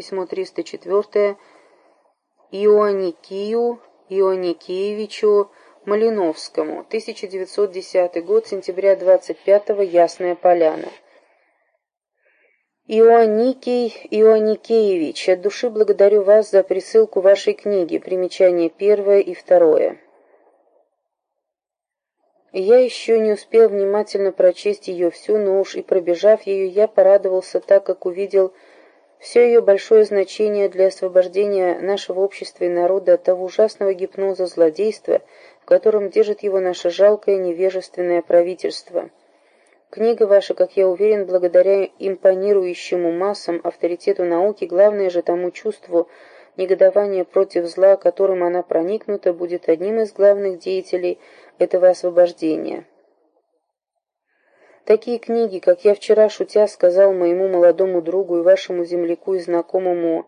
письмо 304 Ионикию Ионикеевичу Малиновскому, 1910 год, сентября 25-го, Ясная Поляна. Ионикий Ионикеевич, от души благодарю вас за присылку вашей книги, примечание первое и второе. Я еще не успел внимательно прочесть ее всю, но уж и пробежав ее, я порадовался так, как увидел все ее большое значение для освобождения нашего общества и народа от того ужасного гипноза злодейства, в котором держит его наше жалкое невежественное правительство. Книга ваша, как я уверен, благодаря импонирующему массам авторитету науки, главное же тому чувству негодования против зла, которым она проникнута, будет одним из главных деятелей этого освобождения. Такие книги, как я вчера, шутя, сказал моему молодому другу и вашему земляку и знакомому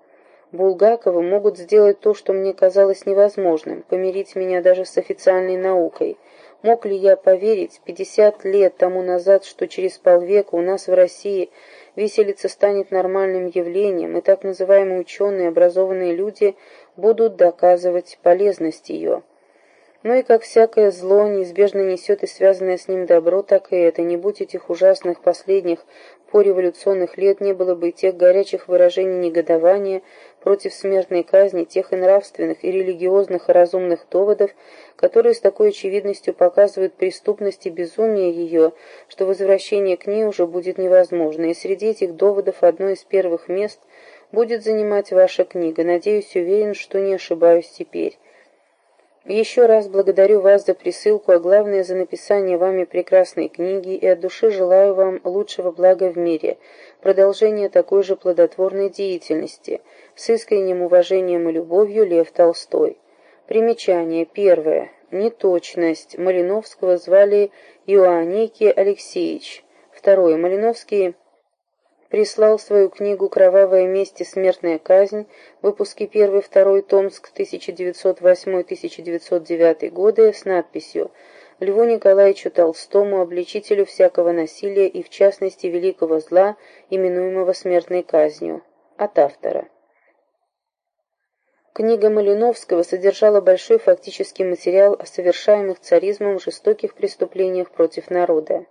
Булгакову, могут сделать то, что мне казалось невозможным, помирить меня даже с официальной наукой – Мог ли я поверить пятьдесят лет тому назад, что через полвека у нас в России виселица станет нормальным явлением, и так называемые ученые, образованные люди будут доказывать полезность ее? Но и как всякое зло неизбежно несет и связанное с ним добро, так и это. Не будь этих ужасных последних пореволюционных лет, не было бы и тех горячих выражений негодования против смертной казни, тех и нравственных, и религиозных, и разумных доводов, которые с такой очевидностью показывают преступность и безумие ее, что возвращение к ней уже будет невозможно. И среди этих доводов одно из первых мест будет занимать ваша книга. Надеюсь, уверен, что не ошибаюсь теперь. Еще раз благодарю вас за присылку, а главное за написание вами прекрасной книги и от души желаю вам лучшего блага в мире, продолжения такой же плодотворной деятельности. С искренним уважением и любовью Лев Толстой. Примечание. Первое. Неточность. Малиновского звали Иоанники Алексеевич. Второе. Малиновский прислал свою книгу «Кровавая месть и смертная казнь», выпуски 1-2 Томск, 1908-1909 годы, с надписью «Льву Николаевичу Толстому, обличителю всякого насилия и, в частности, великого зла, именуемого смертной казнью». От автора. Книга Малиновского содержала большой фактический материал о совершаемых царизмом жестоких преступлениях против народа.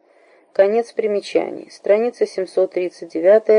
Конец примечаний. Страница 739